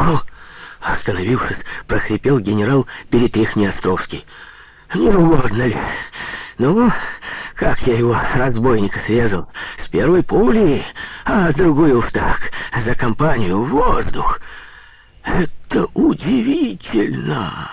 «О!» — остановившись, прохрипел генерал Перетряхни-Островский. «Не угодно ли? Ну, как я его, разбойника, срезал? С первой пули, а с другой уж так, за компанию, в воздух. Это удивительно!»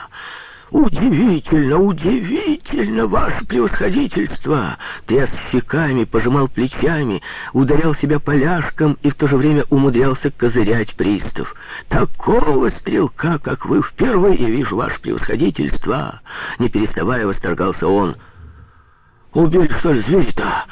«Удивительно, удивительно, ваше превосходительство!» Тряс щеками, пожимал плечами, ударял себя поляшком и в то же время умудрялся козырять пристав. «Такого стрелка, как вы, впервые вижу, ваше превосходительство!» Не переставая, восторгался он. «Убили, что ли, зверь-то?»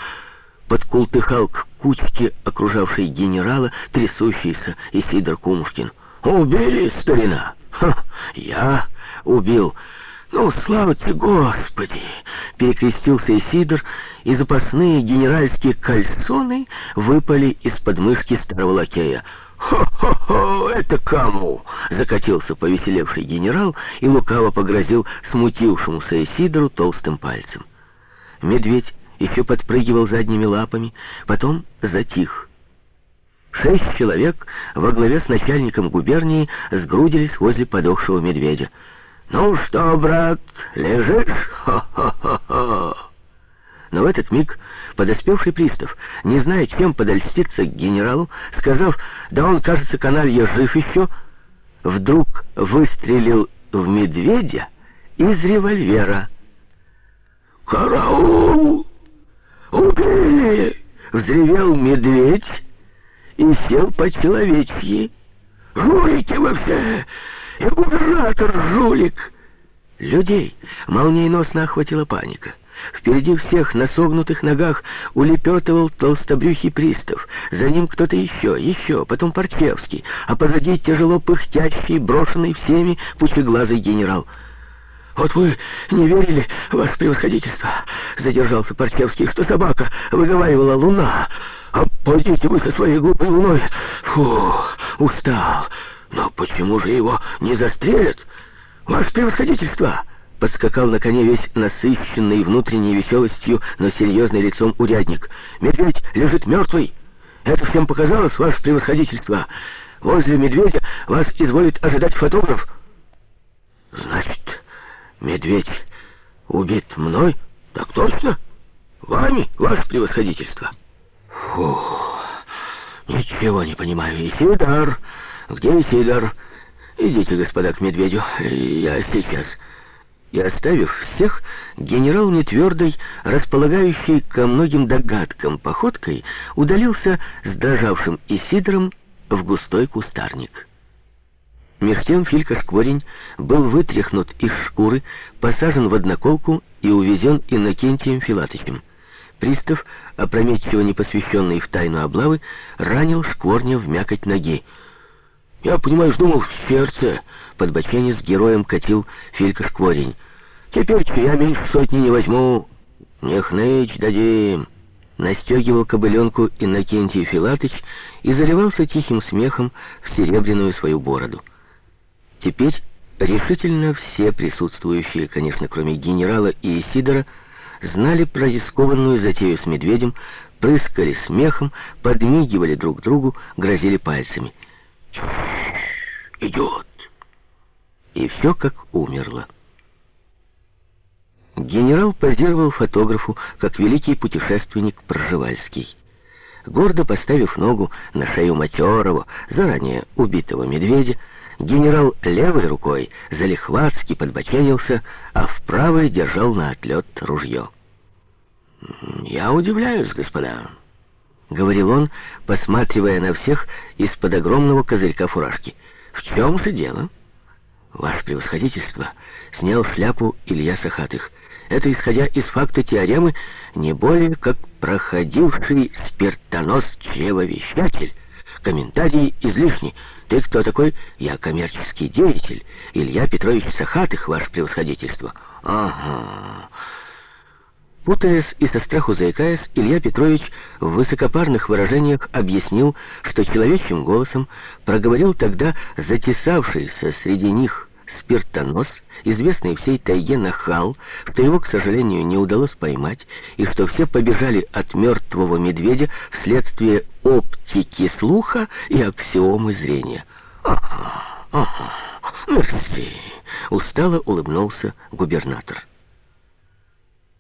Подкултыхал к кучке, окружавшей генерала, трясущийся Исидор Кумушкин. «Убили, старина? Ха, я убил. Ну, слава тебе, Господи!» Перекрестился Исидор, и запасные генеральские кальсоны выпали из подмышки старого лакея. «Хо-хо-хо! Это кому?» — закатился повеселевший генерал и лукаво погрозил смутившемуся Исидору толстым пальцем. Медведь еще подпрыгивал задними лапами, потом затих. Шесть человек во главе с начальником губернии сгрудились возле подохшего медведя. «Ну что, брат, лежишь? Хо-хо-хо-хо!» Но в этот миг подоспевший пристав, не зная, чем подольститься к генералу, сказав, да он, кажется, каналья жив еще, вдруг выстрелил в медведя из револьвера. «Караул! Убили!» — взревел медведь и сел по-человечьи. «Жулики вы все! И губернатор жулик!» Людей молниеносно охватила паника. Впереди всех на согнутых ногах улепетывал толстобрюхий пристав. За ним кто-то еще, еще, потом Парчевский, а позади тяжело пыхтящий, брошенный всеми пучеглазый генерал. «Вот вы не верили, ваше превосходительство?» — задержался Парчевский, что собака выговаривала луна. «А пойдите вы со своей глупой луной!» «Фу, устал!» «Но почему же его не застрелят? Ваше превосходительство!» Подскакал на коне весь насыщенный внутренней веселостью, но серьезный лицом урядник. «Медведь лежит мертвый! Это всем показалось, ваше превосходительство! Возле медведя вас изволит ожидать фотограф!» «Значит, медведь убит мной? Так точно? Вами, ваше превосходительство!» «Фу, ничего не понимаю, Исидар!» «Где Сидор? Идите, господа, к медведю. Я сейчас». И оставив всех, генерал нетвердой, располагающий ко многим догадкам походкой, удалился с дрожавшим Исидором в густой кустарник. Меж тем Филька-шкворень был вытряхнут из шкуры, посажен в одноколку и увезен Иннокентием Филатычем. Пристав, опрометчиво непосвященный в тайну облавы, ранил шкворня в мякоть ноги. Я, понимаешь, думал в сердце. Подбоченец героем катил Филька Шкворень. Теперь что я меньше сотни не возьму. Не хнычь дадим. Настегивал кобыленку Иннокентий Филатыч и заливался тихим смехом в серебряную свою бороду. Теперь решительно все присутствующие, конечно, кроме генерала и Исидора, знали про рискованную затею с медведем, прыскали смехом, подмигивали друг другу, грозили пальцами — идет. И все как умерло. Генерал позировал фотографу, как великий путешественник Пржевальский. Гордо поставив ногу на шею матерого, заранее убитого медведя, генерал левой рукой залихватски подбоченился, а в правой держал на отлет ружье. «Я удивляюсь, господа». — говорил он, посматривая на всех из-под огромного козырька фуражки. «В чем же дело?» «Ваше превосходительство!» — снял шляпу Илья Сахатых. «Это, исходя из факта теоремы, не более как проходивший спиртонос чревовещатель. Комментарии излишни. Ты кто такой? Я коммерческий деятель. Илья Петрович Сахатых, ваше превосходительство». «Ага...» Путаясь и со страху заикаясь, Илья Петрович в высокопарных выражениях объяснил, что человечьим голосом проговорил тогда затесавшийся среди них спиртонос, известный всей тайге нахал, что его, к сожалению, не удалось поймать, и что все побежали от мертвого медведя вследствие оптики слуха и аксиомы зрения. «Ага, «Ага, мерси!» — устало улыбнулся губернатор.